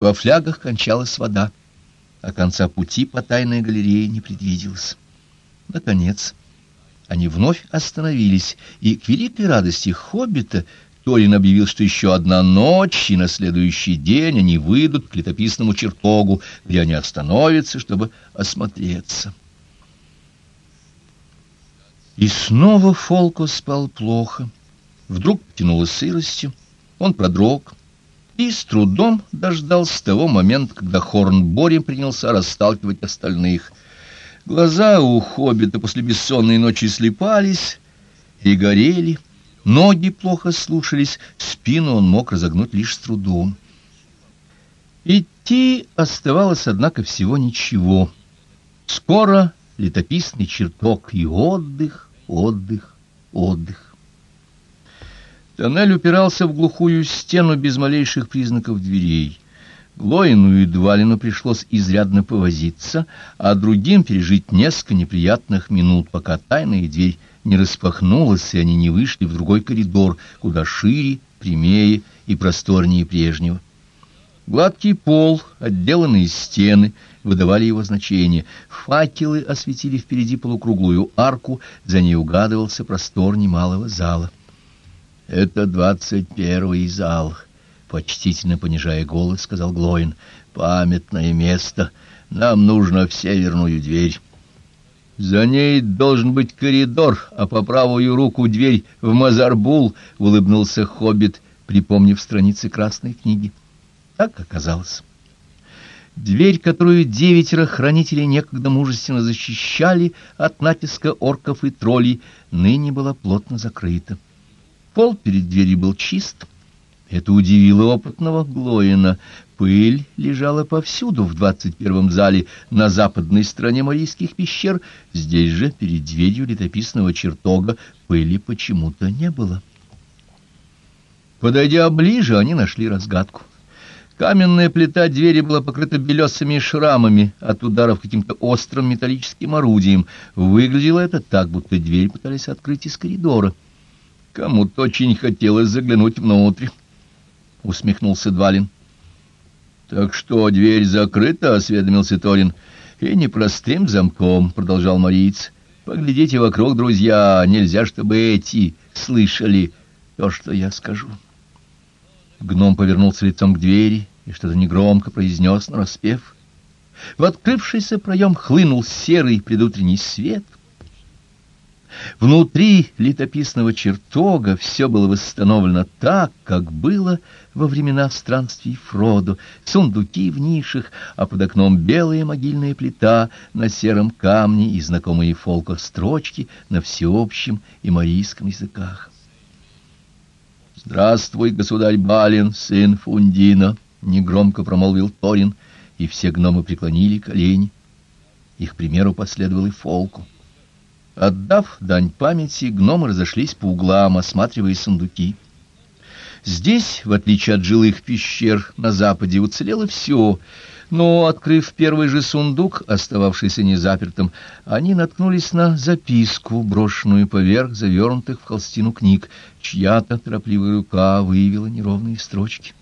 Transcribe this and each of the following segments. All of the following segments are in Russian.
Во флягах кончалась вода, а конца пути по тайной галерее не предвиделось. Наконец, они вновь остановились, и к великой радости хоббита Торин объявил, что еще одна ночь, и на следующий день они выйдут к летописному чертогу, где они остановятся, чтобы осмотреться. И снова Фолко спал плохо. Вдруг потянуло сыростью, он продрог, и с трудом дождался того момента, когда Хорн Борем принялся расталкивать остальных. Глаза у хоббита после бессонной ночи слепались и горели, ноги плохо слушались, спину он мог разогнуть лишь с трудом. Идти оставалось, однако, всего ничего. Скоро летописный чертог и отдых, отдых, отдых. Тоннель упирался в глухую стену без малейших признаков дверей. Глоину и Двалину пришлось изрядно повозиться, а другим пережить несколько неприятных минут, пока тайная дверь не распахнулась, и они не вышли в другой коридор, куда шире, прямее и просторнее прежнего. Гладкий пол, отделанные стены выдавали его значение. Факелы осветили впереди полукруглую арку, за ней угадывался простор немалого зала. «Это двадцать первый зал», — почтительно понижая голос, сказал Глоин. «Памятное место. Нам нужно в северную дверь». «За ней должен быть коридор, а по правую руку дверь в Мазарбул», — улыбнулся Хоббит, припомнив страницы Красной книги. Так оказалось. Дверь, которую девятеро хранителей некогда мужественно защищали от натиска орков и троллей, ныне была плотно закрыта. Пол перед дверью был чист. Это удивило опытного Глоина. Пыль лежала повсюду в двадцать первом зале на западной стороне Марийских пещер. Здесь же, перед дверью летописного чертога, пыли почему-то не было. Подойдя ближе, они нашли разгадку. Каменная плита двери была покрыта белесыми шрамами от ударов каким-то острым металлическим орудием. Выглядело это так, будто дверь пытались открыть из коридора. Кому-то очень хотелось заглянуть внутрь, — усмехнулся Двалин. — Так что дверь закрыта, — осведомился Торин. — И непростым замком, — продолжал Мариц. — Поглядите вокруг, друзья, нельзя, чтобы эти слышали то, что я скажу. Гном повернулся лицом к двери и что-то негромко произнес нараспев. В открывшийся проем хлынул серый предутренний свет — Внутри летописного чертога все было восстановлено так, как было во времена странствий Фродо. Сундуки в нишах, а под окном белая могильная плита на сером камне и знакомые фолко строчки на всеобщем и марийском языках. «Здравствуй, государь Балин, сын Фундина!» — негромко промолвил Торин, и все гномы преклонили колени. Их примеру последовал и Фолку. Отдав дань памяти, гномы разошлись по углам, осматривая сундуки. Здесь, в отличие от жилых пещер на западе, уцелело все, но, открыв первый же сундук, остававшийся незапертым, они наткнулись на записку, брошенную поверх завернутых в холстину книг. Чья-то торопливая рука выявила неровные строчки.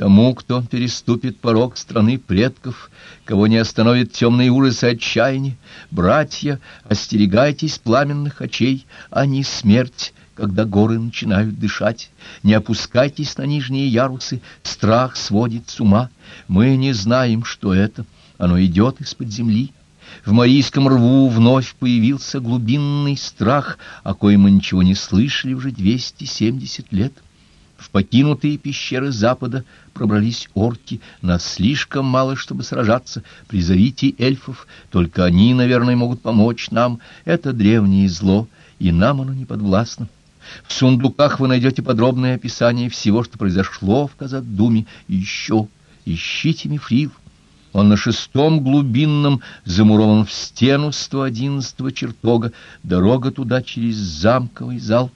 Тому, кто переступит порог страны предков, кого не остановит темные ужасы отчаяния, братья, остерегайтесь пламенных очей, а не смерть, когда горы начинают дышать. Не опускайтесь на нижние ярусы, страх сводит с ума. Мы не знаем, что это, оно идет из-под земли. В Марийском рву вновь появился глубинный страх, о коем мы ничего не слышали уже двести семьдесят лет. В покинутые пещеры запада пробрались орки, нас слишком мало, чтобы сражаться. Призовите эльфов, только они, наверное, могут помочь нам. Это древнее зло, и нам оно не подвластно. В сундуках вы найдете подробное описание всего, что произошло в Казадуме. Еще ищите мифрил. Он на шестом глубинном замурован в стену 111-го чертога. Дорога туда через замковый зал.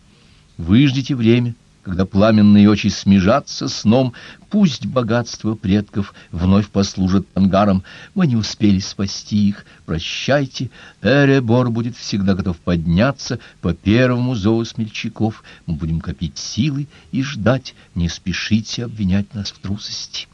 Выждите время когда пламенные очи смежатся сном, пусть богатство предков вновь послужит ангаром. Мы не успели спасти их. Прощайте, Эребор будет всегда готов подняться по первому зову смельчаков. Мы будем копить силы и ждать. Не спешите обвинять нас в трусости.